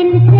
जाना ना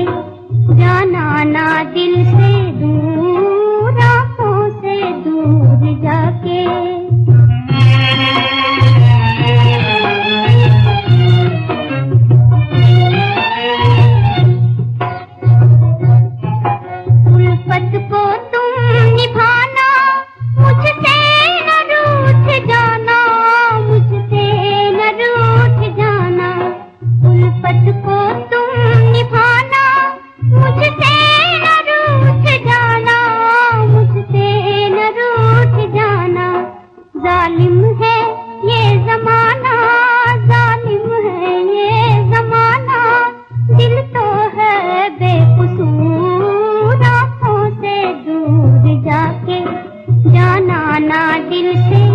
पद को तुम निभाना, मुझसे न रूठ जाना, मुझसे न रूठ जाना। उल्फत को तुम निभाना, मुझसे न रूठ जाना, मुझसे न रूठ जाना। जालिम है जाना दिल से।